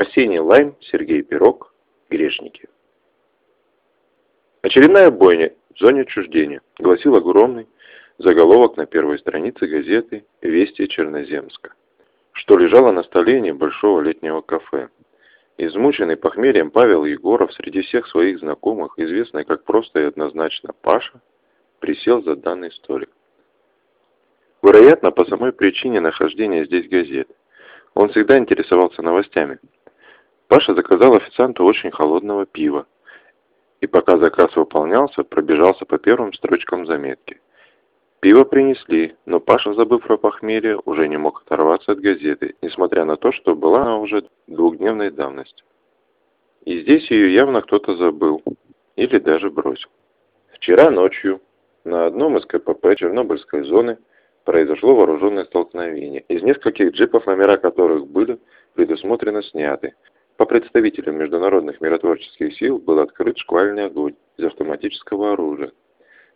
Арсений Лайм, Сергей Пирог, Грешники. Очередная бойня в зоне отчуждения, гласил огромный заголовок на первой странице газеты «Вести Черноземска», что лежало на столе небольшого летнего кафе. Измученный похмельем Павел Егоров среди всех своих знакомых, известный как просто и однозначно Паша, присел за данный столик. Вероятно, по самой причине нахождения здесь газет. Он всегда интересовался новостями. Паша заказал официанту очень холодного пива. И пока заказ выполнялся, пробежался по первым строчкам заметки. Пиво принесли, но Паша, забыв про похмелье, уже не мог оторваться от газеты, несмотря на то, что была она уже двухдневной давности. И здесь ее явно кто-то забыл, или даже бросил. Вчера ночью на одном из КПП Чернобыльской зоны произошло вооруженное столкновение. Из нескольких джипов, номера которых были предусмотрено сняты. По представителям международных миротворческих сил был открыт шквальный огонь из автоматического оружия.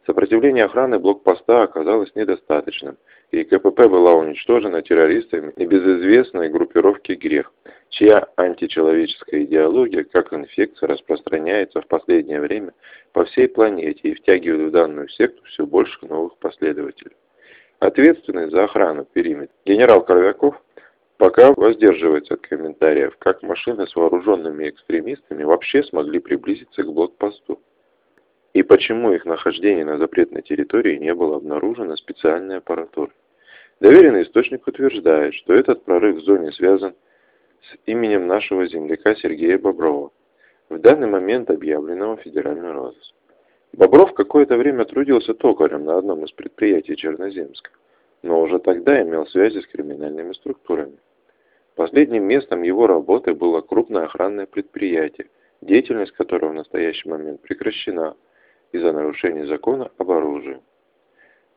Сопротивление охраны блокпоста оказалось недостаточным, и КПП была уничтожена террористами небезызвестной группировки «Грех», чья античеловеческая идеология, как инфекция, распространяется в последнее время по всей планете и втягивает в данную секту все больше новых последователей. Ответственный за охрану периметра генерал Кровяков пока воздерживается от комментариев, как машины с вооруженными экстремистами вообще смогли приблизиться к блокпосту и почему их нахождение на запретной территории не было обнаружено специальной аппаратурой. Доверенный источник утверждает, что этот прорыв в зоне связан с именем нашего земляка Сергея Боброва, в данный момент объявленного федеральным розыском. Бобров какое-то время трудился токарем на одном из предприятий Черноземска, но уже тогда имел связи с криминальными структурами. Последним местом его работы было крупное охранное предприятие, деятельность которого в настоящий момент прекращена – из-за нарушения закона об оружии.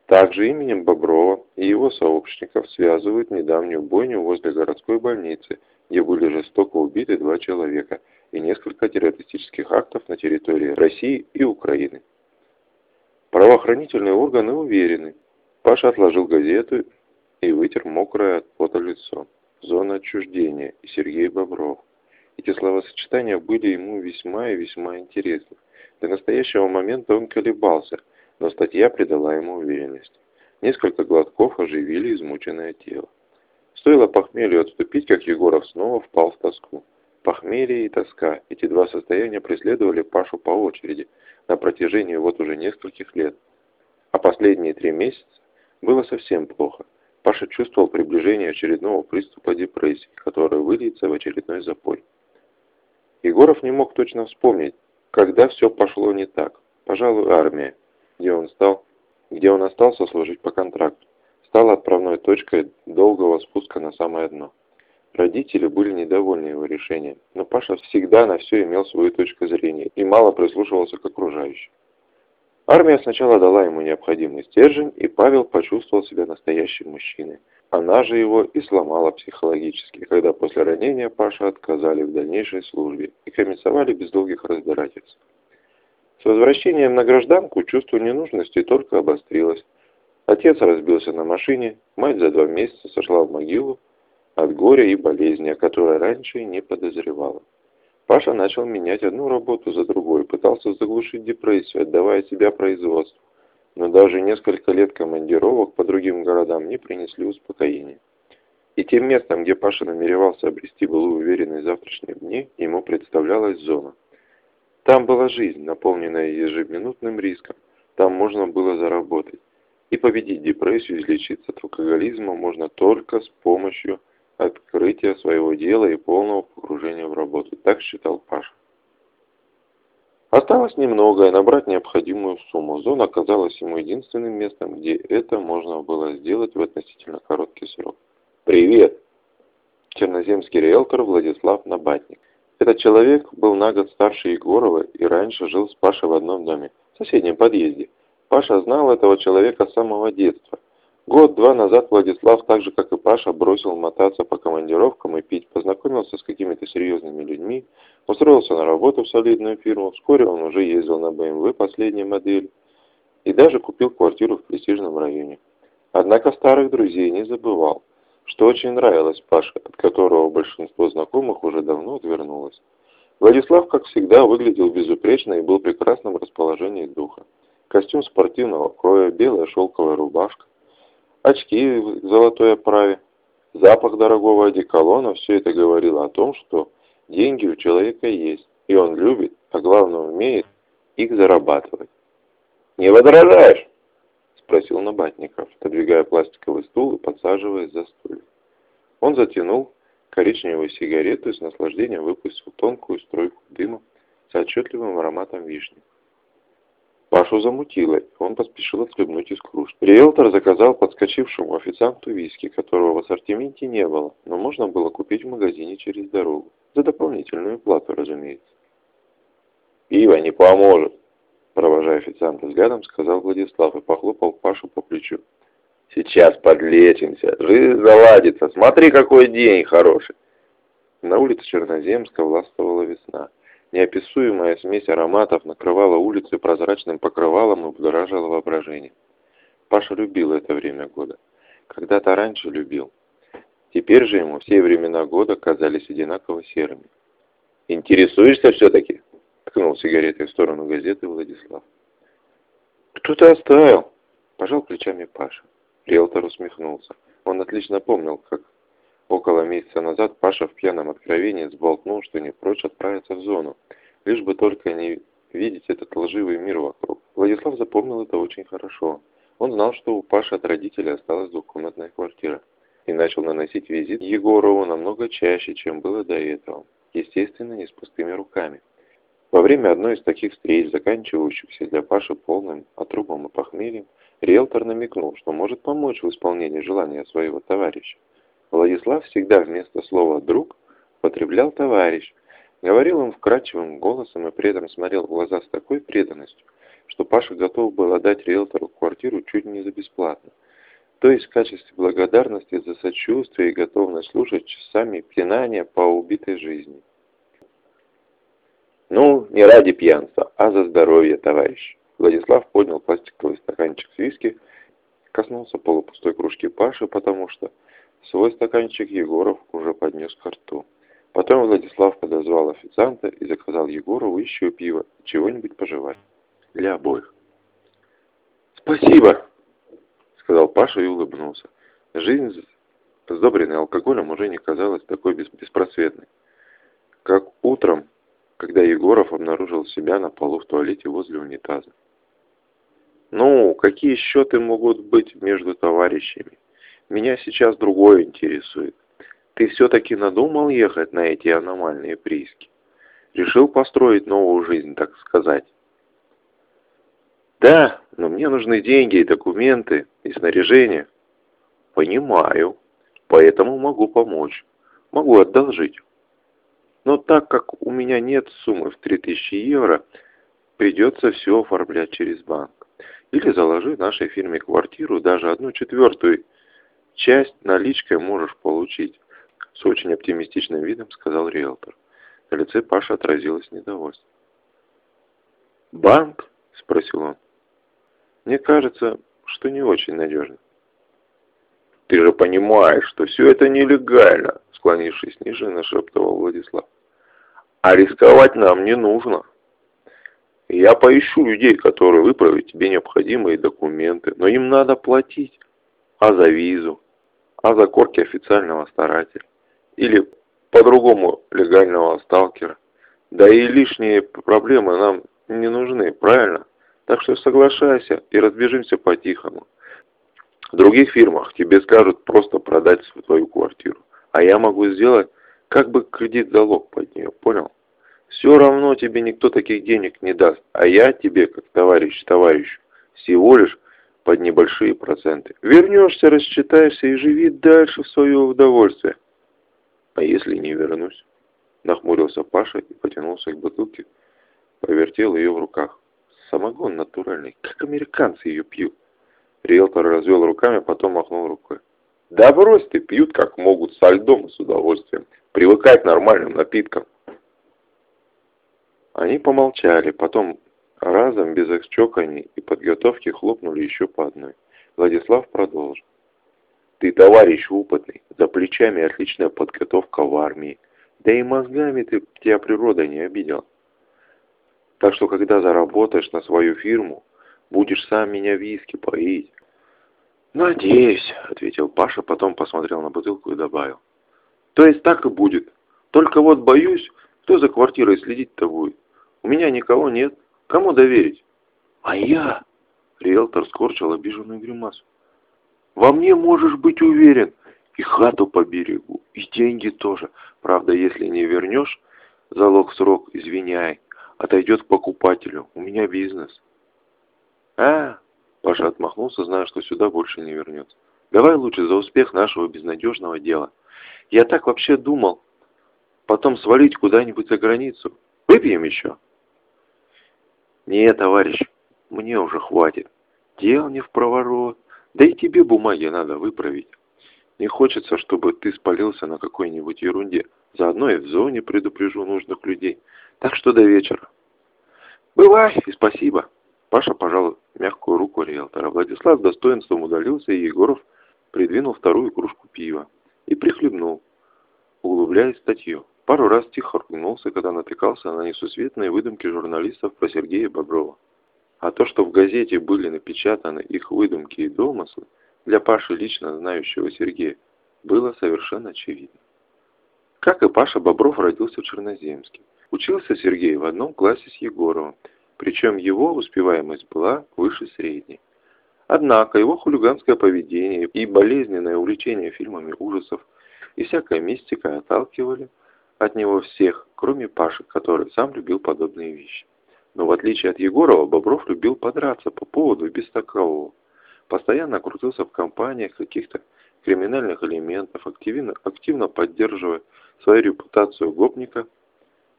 Также именем Боброва и его сообщников связывают недавнюю бойню возле городской больницы, где были жестоко убиты два человека и несколько террористических актов на территории России и Украины. Правоохранительные органы уверены. Паша отложил газету и вытер мокрое от пота лицо. Зона отчуждения и Сергей Бобров. Эти словосочетания были ему весьма и весьма интересны. До настоящего момента он колебался, но статья придала ему уверенность. Несколько глотков оживили измученное тело. Стоило похмелью отступить, как Егоров снова впал в тоску. Похмелье и тоска – эти два состояния преследовали Пашу по очереди на протяжении вот уже нескольких лет. А последние три месяца было совсем плохо. Паша чувствовал приближение очередного приступа депрессии, который выльется в очередной запой. Егоров не мог точно вспомнить, когда все пошло не так. Пожалуй, армия, где он стал, где он остался служить по контракту, стала отправной точкой долгого спуска на самое дно. Родители были недовольны его решением, но Паша всегда на все имел свою точку зрения и мало прислушивался к окружающим. Армия сначала дала ему необходимый стержень, и Павел почувствовал себя настоящим мужчиной. Она же его и сломала психологически, когда после ранения Паша отказали в дальнейшей службе и комиссовали без долгих разбирательств. С возвращением на гражданку чувство ненужности только обострилось. Отец разбился на машине, мать за два месяца сошла в могилу от горя и болезни, о которой раньше не подозревала. Паша начал менять одну работу за другой, пытался заглушить депрессию, отдавая себя производству но даже несколько лет командировок по другим городам не принесли успокоения. И тем местом, где Паша намеревался обрести былую уверенность в завтрашнем дне, ему представлялась зона. Там была жизнь, наполненная ежеминутным риском, там можно было заработать. И победить депрессию, излечиться от алкоголизма можно только с помощью открытия своего дела и полного погружения в работу. Так считал Паша. Осталось немного, и набрать необходимую сумму. Зона оказалась ему единственным местом, где это можно было сделать в относительно короткий срок. «Привет!» Черноземский риэлтор Владислав Набатник. Этот человек был на год старше Егорова и раньше жил с Пашей в одном доме, в соседнем подъезде. Паша знал этого человека с самого детства. Год-два назад Владислав, так же как и Паша, бросил мотаться по командировкам и пить, познакомился с какими-то серьезными людьми, устроился на работу в солидную фирму, вскоре он уже ездил на BMW последней модели и даже купил квартиру в престижном районе. Однако старых друзей не забывал. что очень нравилось Паше, от которого большинство знакомых уже давно отвернулось. Владислав, как всегда, выглядел безупречно и был в прекрасном расположении духа. Костюм спортивного кроя, белая шелковая рубашка, очки в золотой оправе, запах дорогого одеколона – все это говорило о том, что деньги у человека есть, и он любит, а главное умеет их зарабатывать. «Не возражаешь?» – спросил Набатников, отодвигая пластиковый стул и подсаживаясь за стулья. Он затянул коричневую сигарету и с наслаждением выпустил тонкую струйку дыма с отчетливым ароматом вишни. Пашу замутило, он поспешил отхлебнуть из кружки. Риэлтор заказал подскочившему официанту виски, которого в ассортименте не было, но можно было купить в магазине через дорогу. За дополнительную плату, разумеется. «Пиво не поможет», – провожая официанта взглядом, сказал Владислав и похлопал Пашу по плечу. «Сейчас подлечимся, жизнь заладится, смотри, какой день хороший!» На улице Черноземска властвовала весна. Неописуемая смесь ароматов накрывала улицы прозрачным покрывалом и будоражила воображение. Паша любил это время года. Когда-то раньше любил. Теперь же ему все времена года казались одинаково серыми. «Интересуешься все-таки?» — ткнул сигаретой в сторону газеты Владислав. «Кто-то оставил!» — пожал плечами Паша. Риэлтор усмехнулся. Он отлично помнил, как Около месяца назад Паша в пьяном откровении сболтнул, что не прочь отправиться в зону, лишь бы только не видеть этот лживый мир вокруг. Владислав запомнил это очень хорошо. Он знал, что у Паши от родителей осталась двухкомнатная квартира. И начал наносить визит Егорову намного чаще, чем было до этого. Естественно, не с пустыми руками. Во время одной из таких встреч, заканчивающихся для Паши полным отрубом и похмельем, риэлтор намекнул, что может помочь в исполнении желания своего товарища. Владислав всегда вместо слова «друг» потреблял «товарищ». Говорил он вкрадчивым голосом и при этом смотрел в глаза с такой преданностью, что Паша готов был отдать риэлтору квартиру чуть не за бесплатно. То есть в качестве благодарности за сочувствие и готовность слушать часами пинания по убитой жизни. «Ну, не ради пьянства, а за здоровье, товарищ!» Владислав поднял пластиковый стаканчик с виски, коснулся полупустой кружки Паши, потому что Свой стаканчик Егоров уже поднес к рту. Потом Владислав подозвал официанта и заказал Егорову еще пиво чего-нибудь пожевать. Для обоих. «Спасибо!» — сказал Паша и улыбнулся. Жизнь, сдобренная алкоголем, уже не казалась такой беспросветной. Как утром, когда Егоров обнаружил себя на полу в туалете возле унитаза. «Ну, какие счеты могут быть между товарищами?» Меня сейчас другое интересует. Ты все-таки надумал ехать на эти аномальные прииски? Решил построить новую жизнь, так сказать? Да, но мне нужны деньги и документы, и снаряжение. Понимаю, поэтому могу помочь. Могу одолжить. Но так как у меня нет суммы в 3000 евро, придется все оформлять через банк. Или заложи нашей фирме квартиру, даже одну четвертую Часть наличкой можешь получить, с очень оптимистичным видом сказал риэлтор. На лице Паши отразилось недовольство. «Банк?» – спросил он. «Мне кажется, что не очень надежно». «Ты же понимаешь, что все это нелегально», – склонившись ниже, нашептывал Владислав. «А рисковать нам не нужно. Я поищу людей, которые выправят тебе необходимые документы, но им надо платить. А за визу? А за корки официального старателя. Или по-другому легального сталкера. Да и лишние проблемы нам не нужны, правильно? Так что соглашайся и разбежимся по-тихому. В других фирмах тебе скажут просто продать твою квартиру. А я могу сделать как бы кредит-залог под нее, понял? Все равно тебе никто таких денег не даст, а я тебе, как товарищ товарищу, всего лишь под небольшие проценты. Вернешься, рассчитаешься и живи дальше в свое удовольствие. А если не вернусь? Нахмурился Паша и потянулся к бутылке, повертел ее в руках. Самогон натуральный, как американцы ее пьют. Риэлтор развел руками, потом махнул рукой. Да брось ты, пьют как могут, со льдом и с удовольствием. Привыкать к нормальным напиткам. Они помолчали, потом Разом, без их чоканий и подготовки, хлопнули еще по одной. Владислав продолжил. Ты товарищ опытный, за плечами отличная подготовка в армии. Да и мозгами ты тебя природа не обидел. Так что, когда заработаешь на свою фирму, будешь сам меня виски поить. «Надеюсь», — ответил Паша, потом посмотрел на бутылку и добавил. «То есть так и будет. Только вот боюсь, кто за квартирой следить-то будет. У меня никого нет. Кому доверить?» «А я?» — риэлтор скорчил обиженную гримасу. «Во мне можешь быть уверен. И хату по берегу, и деньги тоже. Правда, если не вернешь, залог срок, извиняй, отойдет к покупателю. У меня бизнес». «А, Паша отмахнулся, зная, что сюда больше не вернется. «Давай лучше за успех нашего безнадежного дела. Я так вообще думал. Потом свалить куда-нибудь за границу. Выпьем еще?» «Нет, товарищ, мне уже хватит. Дел не в проворот. Да и тебе бумаги надо выправить. Не хочется, чтобы ты спалился на какой-нибудь ерунде. Заодно и в зоне предупрежу нужных людей. Так что до вечера». «Бывай и спасибо». Паша пожал мягкую руку риэлтора. Владислав достоинством удалился, и Егоров придвинул вторую кружку пива и прихлебнул, углубляясь в статью. Пару раз тихо ругнулся, когда натыкался на несусветные выдумки журналистов про Сергея Боброва. А то, что в газете были напечатаны их выдумки и домыслы, для Паши, лично знающего Сергея, было совершенно очевидно. Как и Паша, Бобров родился в Черноземске. Учился Сергей в одном классе с Егоровым, причем его успеваемость была выше средней. Однако его хулиганское поведение и болезненное увлечение фильмами ужасов и всякая мистика отталкивали от него всех, кроме Паши, который сам любил подобные вещи. Но в отличие от Егорова, Бобров любил подраться по поводу и без такового. Постоянно крутился в компаниях каких-то криминальных элементов, активно, активно поддерживая свою репутацию гопника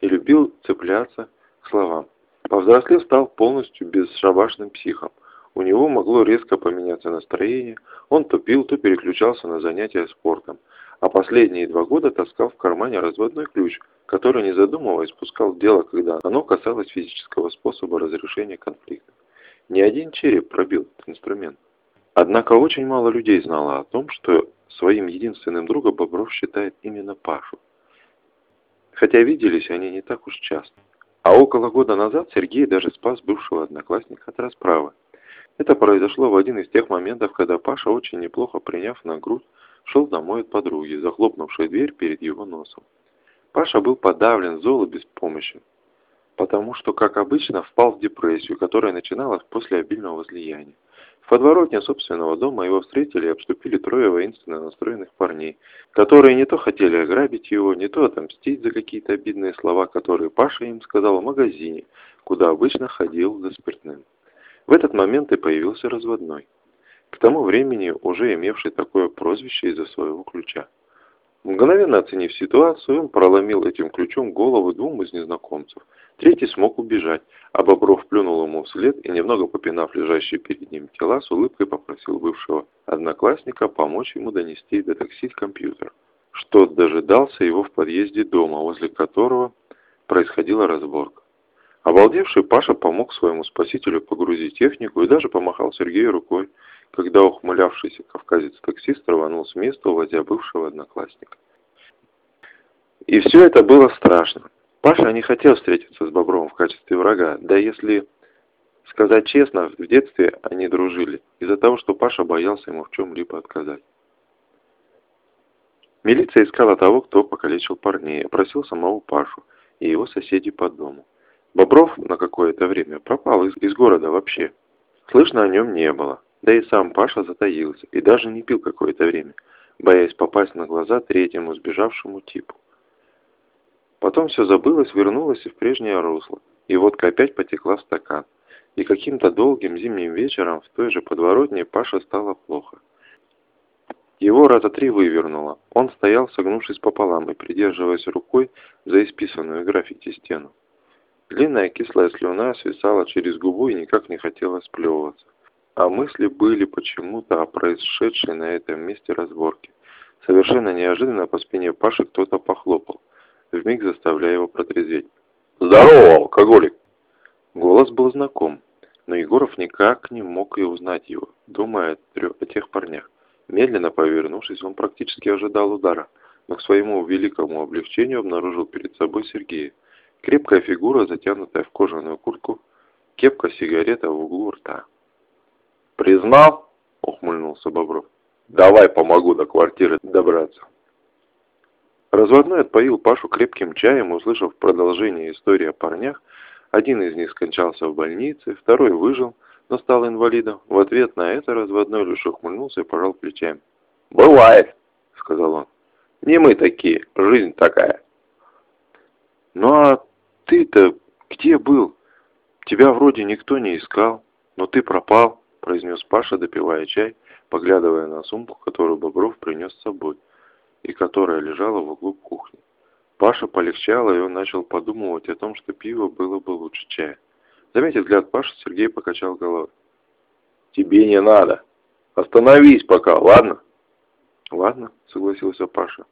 и любил цепляться к словам. Повзрослев стал полностью бесшабашным психом. У него могло резко поменяться настроение, он то пил, то переключался на занятия спортом, а последние два года таскал в кармане разводной ключ, который, не задумываясь, пускал в дело, когда оно касалось физического способа разрешения конфликта. Ни один череп пробил этот инструмент. Однако очень мало людей знало о том, что своим единственным другом Бобров считает именно Пашу. Хотя виделись они не так уж часто. А около года назад Сергей даже спас бывшего одноклассника от расправы. Это произошло в один из тех моментов, когда Паша, очень неплохо приняв на грудь, шел домой от подруги, захлопнувшей дверь перед его носом. Паша был подавлен, зол и беспомощен, потому что, как обычно, впал в депрессию, которая начиналась после обильного возлияния. В подворотне собственного дома его встретили и обступили трое воинственно настроенных парней, которые не то хотели ограбить его, не то отомстить за какие-то обидные слова, которые Паша им сказал в магазине, куда обычно ходил за спиртным. В этот момент и появился разводной, к тому времени уже имевший такое прозвище из-за своего ключа. Мгновенно оценив ситуацию, он проломил этим ключом голову двум из незнакомцев. Третий смог убежать, а Бобров плюнул ему вслед и, немного попинав лежащие перед ним тела, с улыбкой попросил бывшего одноклассника помочь ему донести до такси компьютер, что дожидался его в подъезде дома, возле которого происходила разборка. Обалдевший Паша помог своему спасителю погрузить технику и даже помахал Сергею рукой, когда ухмылявшийся кавказец-таксист рванул с места, уводя бывшего одноклассника. И все это было страшно. Паша не хотел встретиться с Бобровым в качестве врага, да если сказать честно, в детстве они дружили, из-за того, что Паша боялся ему в чем-либо отказать. Милиция искала того, кто покалечил парней, опросил самого Пашу и его соседей по дому. Бобров на какое-то время пропал из, из города вообще. Слышно о нем не было. Да и сам Паша затаился и даже не пил какое-то время, боясь попасть на глаза третьему сбежавшему типу. Потом все забылось, вернулось и в прежнее русло, и водка опять потекла в стакан. И каким-то долгим зимним вечером в той же подворотне Паше стало плохо. Его раза три вывернуло. Он стоял, согнувшись пополам и придерживаясь рукой за исписанную граффити стену. Длинная кислая слюна свисала через губу и никак не хотела сплевываться а мысли были почему-то о происшедшей на этом месте разборке. Совершенно неожиданно по спине Паши кто-то похлопал, вмиг заставляя его протрезветь. «Здорово, алкоголик!» Голос был знаком, но Егоров никак не мог и узнать его, думая о тех парнях. Медленно повернувшись, он практически ожидал удара, но к своему великому облегчению обнаружил перед собой Сергея. Крепкая фигура, затянутая в кожаную куртку, кепка сигарета в углу рта. «Признал?» — ухмыльнулся Бобров. «Давай помогу до квартиры добраться». Разводной отпоил Пашу крепким чаем, услышав продолжение истории о парнях. Один из них скончался в больнице, второй выжил, но стал инвалидом. В ответ на это разводной лишь ухмыльнулся и пожал плечами. «Бывает», — сказал он. «Не мы такие, жизнь такая». «Ну а ты-то где был? Тебя вроде никто не искал, но ты пропал», — произнес Паша, допивая чай, поглядывая на сумку, которую Бобров принес с собой и которая лежала в углу кухни. Паша полегчало, и он начал подумывать о том, что пиво было бы лучше чая. Заметив взгляд Паши, Сергей покачал головой. «Тебе не надо. Остановись пока, ладно?» «Ладно», — согласился Паша.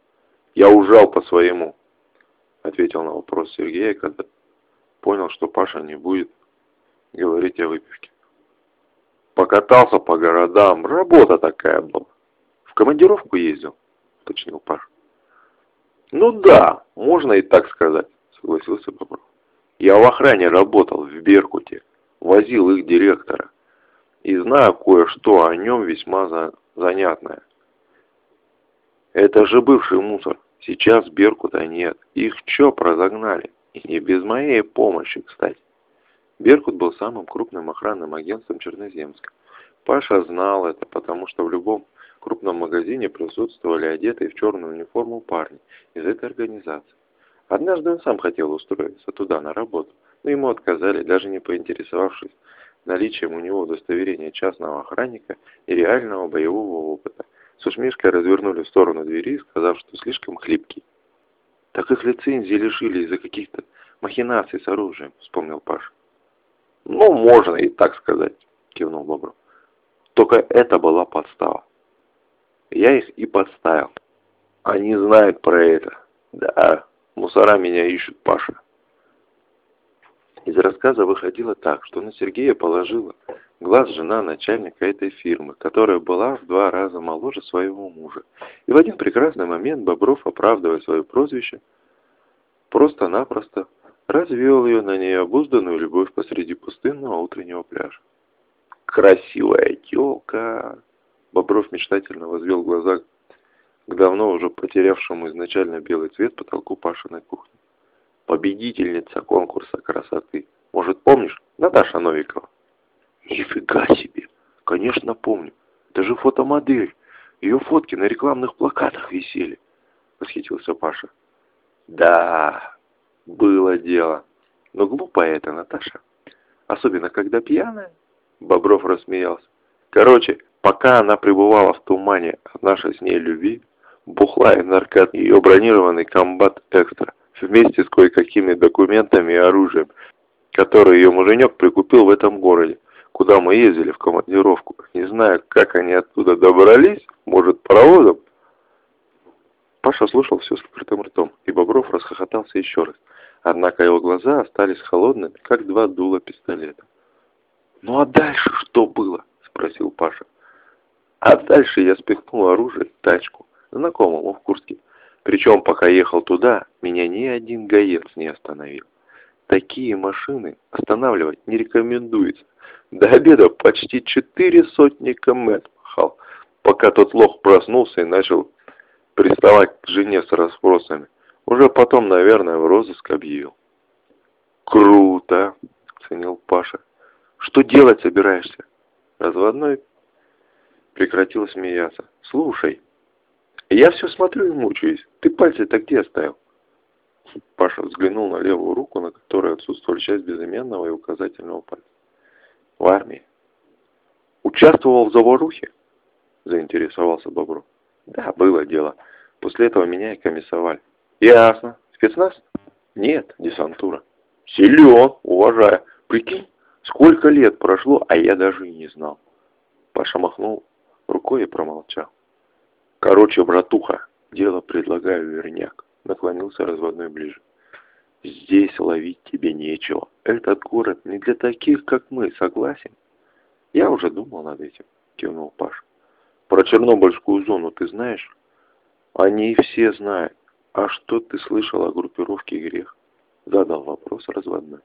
«Я ужал по-своему», — ответил на вопрос Сергея, когда понял, что Паша не будет говорить о выпивке. «Покатался по городам, работа такая была. В командировку ездил?» уточнил Паш. «Ну да, можно и так сказать», — согласился Бобров. «Я в охране работал в Беркуте, возил их директора, и знаю кое-что о нем весьма за... занятное. Это же бывший мусор, сейчас Беркута нет, их ЧОП разогнали, и не без моей помощи, кстати». Беркут был самым крупным охранным агентством Черноземска. Паша знал это, потому что в любом крупном магазине присутствовали одетые в черную униформу парни из этой организации. Однажды он сам хотел устроиться туда на работу, но ему отказали, даже не поинтересовавшись наличием у него удостоверения частного охранника и реального боевого опыта. С усмешкой развернули в сторону двери, сказав, что слишком хлипкий. «Так их лицензии лишили из-за каких-то махинаций с оружием», — вспомнил Паш. «Ну, можно и так сказать», — кивнул Бобров. «Только это была подстава. Я их и подставил. Они знают про это. Да, мусора меня ищут, Паша. Из рассказа выходило так, что на Сергея положила глаз жена начальника этой фирмы, которая была в два раза моложе своего мужа. И в один прекрасный момент Бобров, оправдывая свое прозвище, просто-напросто развел ее на необузданную любовь посреди пустынного утреннего пляжа. «Красивая телка!» Бобров мечтательно возвел глаза к давно уже потерявшему изначально белый цвет потолку Пашиной кухни. Победительница конкурса красоты. Может, помнишь? Наташа Новикова. Нифига себе! Конечно, помню. Это же фотомодель. Ее фотки на рекламных плакатах висели. Восхитился Паша. Да, было дело. Но глупая эта Наташа. Особенно, когда пьяная. Бобров рассмеялся. Короче, Пока она пребывала в тумане от нашей с ней любви, бухла и наркот ее бронированный комбат экстра вместе с кое-какими документами и оружием, которые ее муженек прикупил в этом городе, куда мы ездили в командировку. Не знаю, как они оттуда добрались, может, паровозом? Паша слушал все с открытым ртом, и Бобров расхохотался еще раз. Однако его глаза остались холодными, как два дула пистолета. «Ну а дальше что было?» – спросил Паша. А дальше я спихнул оружие в тачку, знакомому в Курске. Причем, пока ехал туда, меня ни один гаец не остановил. Такие машины останавливать не рекомендуется. До обеда почти четыре сотни км махал, пока тот лох проснулся и начал приставать к жене с расспросами. Уже потом, наверное, в розыск объявил. «Круто!» — оценил Паша. «Что делать собираешься?» Разводной прекратил смеяться. «Слушай, я все смотрю и мучаюсь. Ты пальцы-то где оставил?» Паша взглянул на левую руку, на которой отсутствовали часть безымянного и указательного пальца. «В армии». «Участвовал в заварухе?» Заинтересовался Бобров. «Да, было дело. После этого меня и комиссовали». «Ясно. Спецназ?» «Нет, десантура». «Силен, уважаю. Прикинь, сколько лет прошло, а я даже и не знал». Паша махнул рукой и промолчал. «Короче, братуха, дело предлагаю верняк», — наклонился разводной ближе. «Здесь ловить тебе нечего. Этот город не для таких, как мы, согласен?» «Я уже думал над этим», — кивнул Паш. Про Чернобыльскую зону ты знаешь? Они все знают. А что ты слышал о группировке «Грех»? Задал вопрос разводной.